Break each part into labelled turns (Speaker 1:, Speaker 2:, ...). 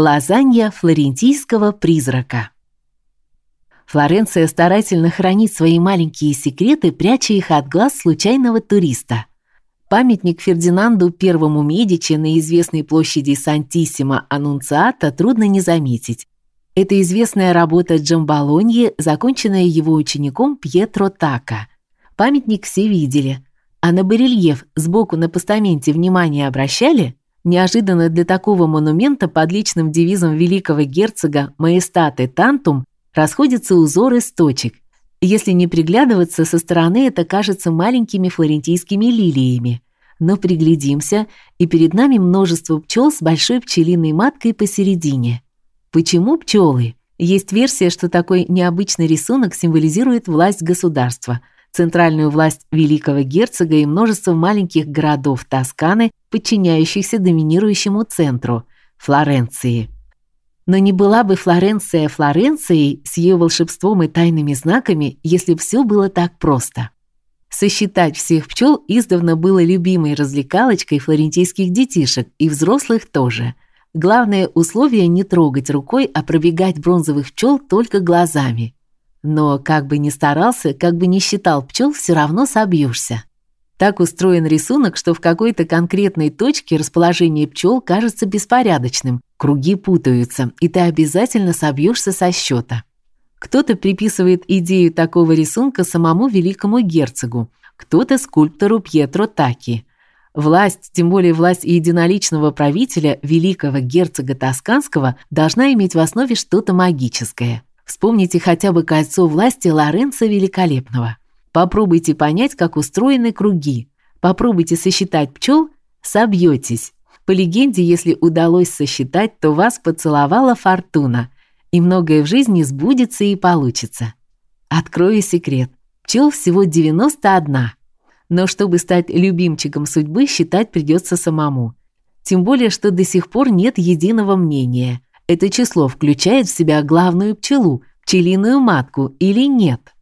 Speaker 1: Лазанья флорентийского призрака. Флоренция старательно хранит свои маленькие секреты, пряча их от глаз случайного туриста. Памятник Фердинанду I Медичи на известной площади Сантиссимо Аннунциата трудно не заметить. Это известная работа Джамбалоньи, законченная его учеником Пьетро Така. Памятник все видели. А на барельеф сбоку на постаменте внимание обращали? Неожиданно для такого монумента под личным девизом великого герцога Маестате Тантум расходятся узоры из точек. Если не приглядываться со стороны, это кажется маленькими флорентийскими лилиями. Но приглядимся, и перед нами множество пчел с большой пчелиной маткой посередине. Почему пчелы? Есть версия, что такой необычный рисунок символизирует власть государства – центральную власть великого герцога и множество маленьких городов Тосканы, подчиняющихся доминирующему центру Флоренции. Но не была бы Флоренция Флоренцией с ее волшебством и тайными знаками, если все было так просто. Сосчитать всех пчел издавна было любимой развлекалочкой флорентийских детишек и взрослых тоже. Главное условие не трогать рукой, а пробегать бронзовых пчел только глазами. Но как бы ни старался, как бы ни считал пчел, все равно собьешься. Так устроен рисунок, что в какой-то конкретной точке расположение пчел кажется беспорядочным, круги путаются, и ты обязательно собьешься со счета. Кто-то приписывает идею такого рисунка самому великому герцогу, кто-то скульптору Пьетро Таки. Власть, тем более власть единоличного правителя, великого герцога Тосканского, должна иметь в основе что-то магическое. Вспомните хотя бы кольцо власти Лоренцо Великолепного. Попробуйте понять, как устроены круги. Попробуйте сосчитать пчел, собьетесь. По легенде, если удалось сосчитать, то вас поцеловала фортуна, и многое в жизни сбудется и получится. Открою секрет. Пчел всего 91. Но чтобы стать любимчиком судьбы, считать придется самому. Тем более, что до сих пор нет единого мнения – это число включает в себя главную пчелу, пчелиную матку или нет?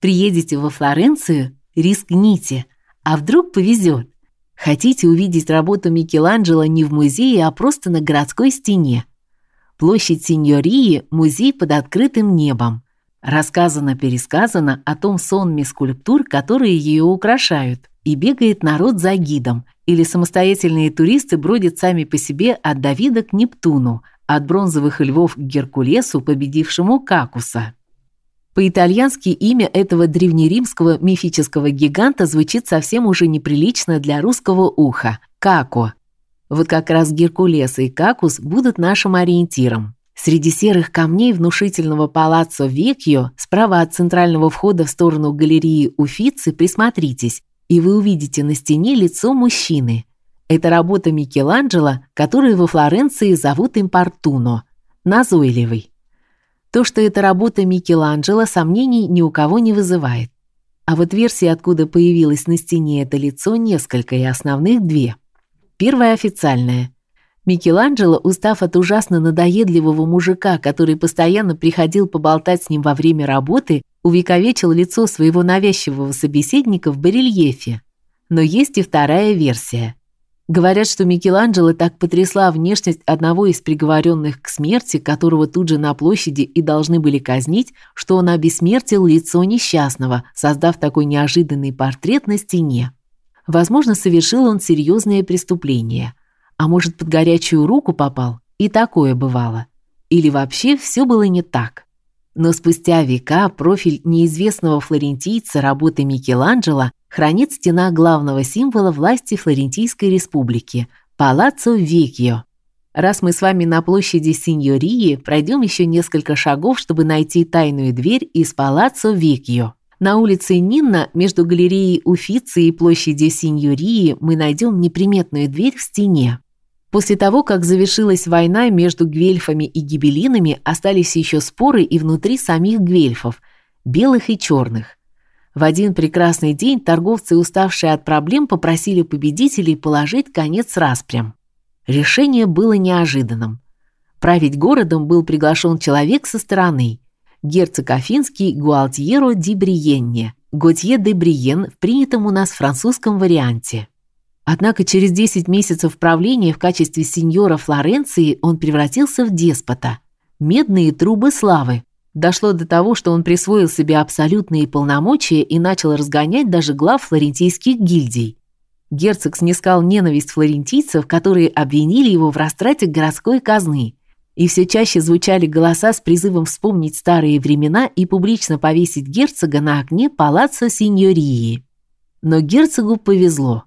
Speaker 1: Приедете во Флоренцию, рискните, а вдруг повезет. Хотите увидеть работу Микеланджело не в музее, а просто на городской стене. Площадь Синьории музей под открытым небом. Рассказано-пересказано о том сонме скульптур, которые ее украшают, и бегает народ за гидом, или самостоятельные туристы бродят сами по себе от Давида к Нептуну, от бронзовых львов к Геркулесу, победившему Какуса. По-итальянски имя этого древнеримского мифического гиганта звучит совсем уже неприлично для русского уха Како. Вот как раз Геркулес и Какус будут нашим ориентиром. Среди серых камней внушительного палаццо Векьо, справа от центрального входа в сторону галереи Уффици, присмотритесь, и вы увидите на стене лицо мужчины. Это работа Микеланджело, которую во Флоренции зовут импортуно назойливый. То, что это работа Микеланджело, сомнений ни у кого не вызывает. А вот версии, откуда появилось на стене это лицо, несколько и основных две. Первая официальная. Микеланджело, устав от ужасно надоедливого мужика, который постоянно приходил поболтать с ним во время работы, увековечил лицо своего навязчивого собеседника в барельефе. Но есть и вторая версия. Говорят, что Микеланджело так потрясла внешность одного из приговоренных к смерти, которого тут же на площади и должны были казнить, что он обессмертил лицо несчастного, создав такой неожиданный портрет на стене. Возможно, совершил он серьезное преступление. А может, под горячую руку попал? И такое бывало. Или вообще все было не так. Но спустя века профиль неизвестного флорентийца работы Микеланджело хранит стена главного символа власти Флорентийской республики Палаццо Векьо. Раз мы с вами на площади Синьории, пройдем еще несколько шагов, чтобы найти тайную дверь из Палаццо Векьо. На улице Нинна, между галереей Уффици и площадью Синьории, мы найдем неприметную дверь в стене. После того, как завершилась война между гвельфами и гибелинами, остались еще споры и внутри самих гвельфов, белых и черных. В один прекрасный день торговцы, уставшие от проблем, попросили победителей положить конец распрям. Решение было неожиданным. Править городом был приглашен человек со стороны. Герцог Афинский Гуалтьеро ди Бриенне, Готье де Бриен в принятом у нас французском варианте. Однако через 10 месяцев правления в качестве сеньора Флоренции он превратился в деспота. Медные трубы славы. Дошло до того, что он присвоил себе абсолютные полномочия и начал разгонять даже глав флорентийских гильдий. Герцог снискал ненависть флорентийцев, которые обвинили его в растрате городской казны. И все чаще звучали голоса с призывом вспомнить старые времена и публично повесить герцога на окне палаццо Синьории. Но герцогу повезло.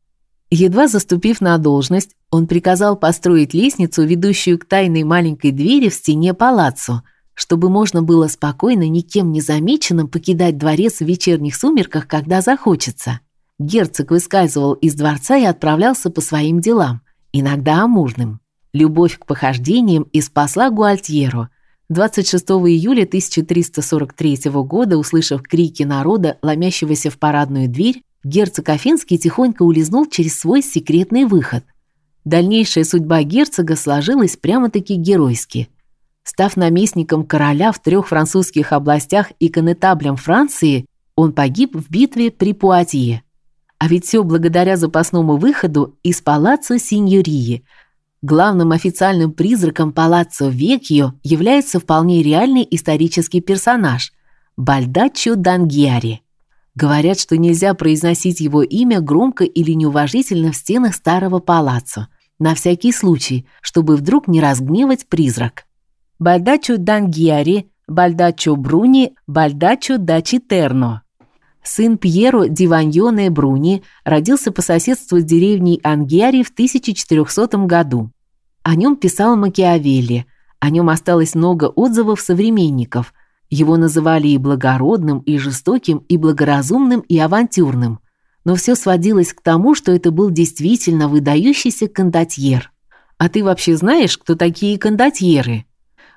Speaker 1: Едва заступив на должность, он приказал построить лестницу, ведущую к тайной маленькой двери в стене палаццо, чтобы можно было спокойно, никем не замеченным покидать дворец в вечерних сумерках, когда захочется. Герцог выскальзывал из дворца и отправлялся по своим делам, иногда амурным. Любовь к похождениям и спасла Гуальтьеру. 26 июля 1343 года, услышав крики народа, ломящегося в парадную дверь, герцог Афинский тихонько улизнул через свой секретный выход. Дальнейшая судьба герцога сложилась прямо-таки геройски. Став наместником короля в трех французских областях и конетаблем Франции, он погиб в битве при Пуатье. А ведь все благодаря запасному выходу из палаццо Синьории. Главным официальным призраком палаццо Векьо является вполне реальный исторический персонаж Бальдаччо Дангьяри. Говорят, что нельзя произносить его имя громко или неуважительно в стенах старого палаццо, на всякий случай, чтобы вдруг не разгневать призрак. Бальдаччо Дангьяри, Бальдаччо Бруни, Бальдаччо да Читерно сын Пьеро Диваньоне Бруни, родился по соседству с деревней Ангьяри в 1400 году. О нем писал Макиавелли. О нем осталось много отзывов современников. Его называли и благородным, и жестоким, и благоразумным, и авантюрным. Но все сводилось к тому, что это был действительно выдающийся кондотьер. А ты вообще знаешь, кто такие кондотьеры?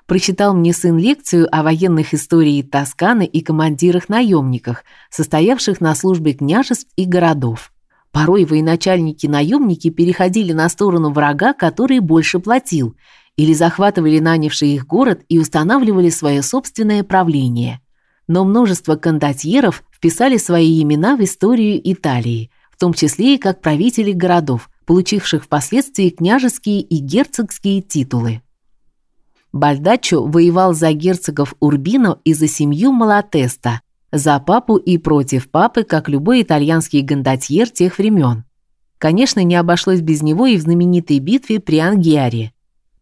Speaker 1: Прочитал мне сын лекцию о военных историях Тосканы и командирах-наемниках, состоявших на службе княжеств и городов. Порой военачальники-наемники переходили на сторону врага, который больше платил, или захватывали нанявший их город и устанавливали свое собственное правление. Но множество кондотьеров вписали свои имена в историю Италии, в том числе и как правители городов, получивших впоследствии княжеские и герцогские титулы. Бальдаччо воевал за герцогов Урбино и за семью Малатеста, за папу и против папы, как любой итальянский гондотьер тех времен. Конечно, не обошлось без него и в знаменитой битве при Ангиаре.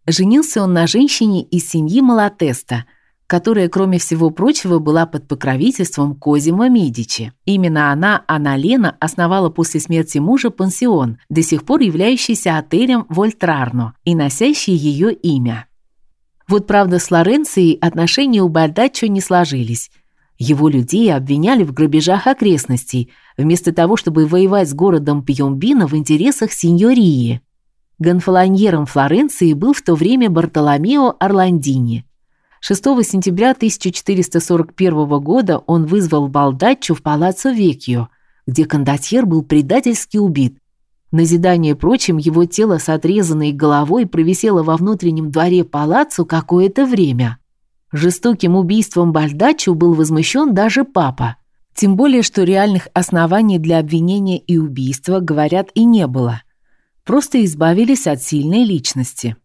Speaker 1: Женился он на женщине из семьи Малатеста, которая, кроме всего прочего, была под покровительством Козимо Медичи. Именно она, Анна Лена, основала после смерти мужа пансион, до сих пор являющийся отелем Вольтрарно и носящий ее имя. Вот правда с Лоренцией отношения у Бальдаччо не сложились. Его людей обвиняли в грабежах окрестностей, вместо того, чтобы воевать с городом Пьомбино в интересах сеньории. Гонфолоньером Флоренции был в то время Бартоломео Орландини. 6 сентября 1441 года он вызвал Балдаччо в палаццо Векьо, где кондотьер был предательски убит, Назидание прочим, его тело с отрезанной головой провисело во внутреннем дворе палаццо какое-то время. Жестоким убийством Бальдаччо был возмущен даже папа. Тем более, что реальных оснований для обвинения и убийства, говорят, и не было. Просто избавились от сильной личности.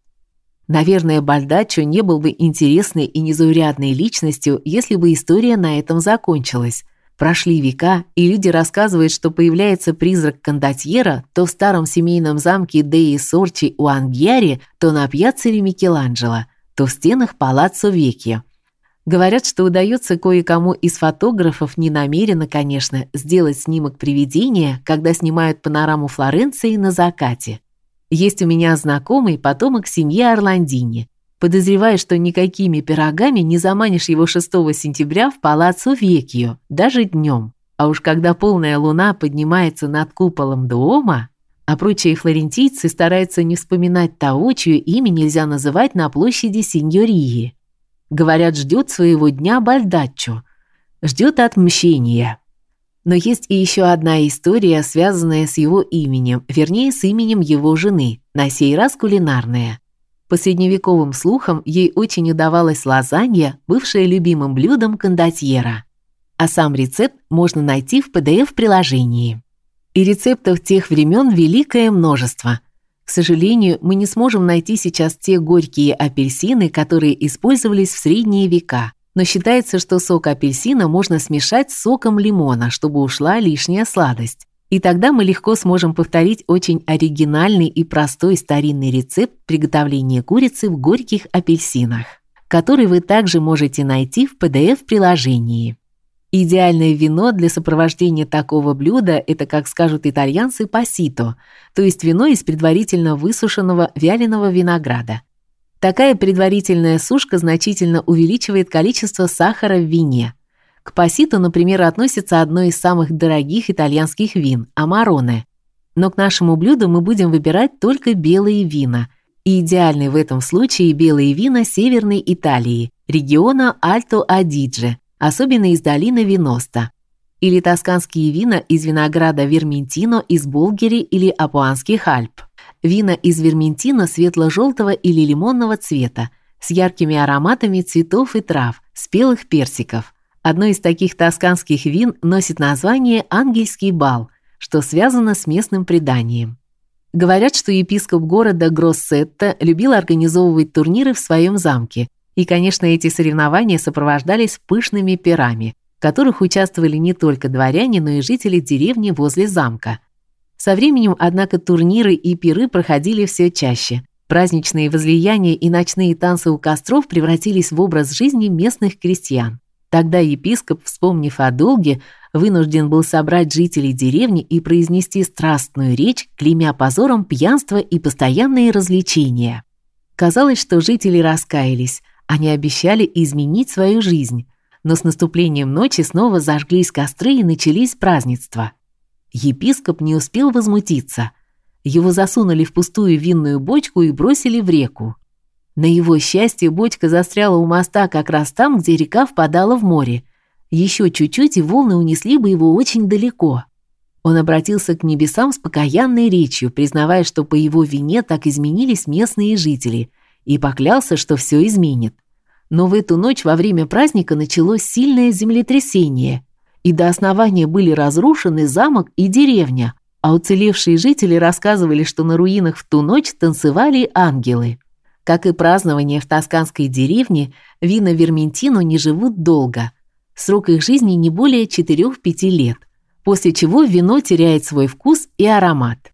Speaker 1: Наверное, Бальдаччо не был бы интересной и незаурядной личностью, если бы история на этом закончилась. Прошли века, и люди рассказывают, что появляется призрак кондотьера то в старом семейном замке Деи Сорчи у Ангьяри, то на пьяццере Микеланджело, то в стенах палаццо Векья. Говорят, что удается кое-кому из фотографов ненамеренно, конечно, сделать снимок привидения, когда снимают панораму Флоренции на закате. Есть у меня знакомый потомок семьи Орландини. Подозреваю, что никакими пирогами не заманишь его 6 сентября в палаццо Векьо, даже днем. А уж когда полная луна поднимается над куполом дома, а прочие флорентийцы стараются не вспоминать того, чье имя нельзя называть на площади Синьории. Говорят, ждет своего дня Бальдаччо, ждет отмщения. Но есть и еще одна история, связанная с его именем, вернее, с именем его жены, на сей раз кулинарная. По средневековым слухам, ей очень удавалась лазанья, бывшая любимым блюдом кондотьера. А сам рецепт можно найти в PDF-приложении. И рецептов тех времен великое множество. К сожалению, мы не сможем найти сейчас те горькие апельсины, которые использовались в средние века. Но считается, что сок апельсина можно смешать с соком лимона, чтобы ушла лишняя сладость. И тогда мы легко сможем повторить очень оригинальный и простой старинный рецепт приготовления курицы в горьких апельсинах, который вы также можете найти в PDF-приложении. Идеальное вино для сопровождения такого блюда это, как скажут итальянцы, пасито, то есть вино из предварительно высушенного вяленого винограда. Такая предварительная сушка значительно увеличивает количество сахара в вине. К пассито, например, относится одно из самых дорогих итальянских вин Амароне. Но к нашему блюду мы будем выбирать только белые вина. И идеальны в этом случае белые вина Северной Италии, региона Альто-Адидже, особенно из долины Виноста. Или тосканские вина из винограда Верментино из Болгери или Апуанских Альп. Вина из Верментино светло желтого или лимонного цвета, с яркими ароматами цветов и трав, спелых персиков – Одно из таких тосканских вин носит название Ангельский бал, что связано с местным преданием. Говорят, что епископ города Гроссетто любил организовывать турниры в своем замке, и, конечно, эти соревнования сопровождались пышными пирами, в которых участвовали не только дворяне, но и жители деревни возле замка. Со временем, однако, турниры и пиры проходили все чаще. Праздничные возлияния и ночные танцы у костров превратились в образ жизни местных крестьян. Тогда епископ, вспомнив о долге, вынужден был собрать жителей деревни и произнести страстную речь, клеймя позором пьянство и постоянные развлечения. Казалось, что жители раскаялись, они обещали изменить свою жизнь, но с наступлением ночи снова зажглись костры и начались празднества. Епископ не успел возмутиться. Его засунули в пустую винную бочку и бросили в реку. На его счастье бочка застряла у моста как раз там, где река впадала в море. Еще чуть-чуть, и волны унесли бы его очень далеко. Он обратился к небесам с покаянной речью, признавая, что по его вине так изменились местные жители, и поклялся, что все изменит. Но в эту ночь во время праздника началось сильное землетрясение, и до основания были разрушены замок и деревня, а уцелевшие жители рассказывали, что на руинах в ту ночь танцевали ангелы. Как и празднование в тосканской деревне, вина Верментино не живут долго. Срок их жизни не более 4-5 лет, после чего вино теряет свой вкус и аромат.